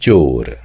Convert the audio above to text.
चोर।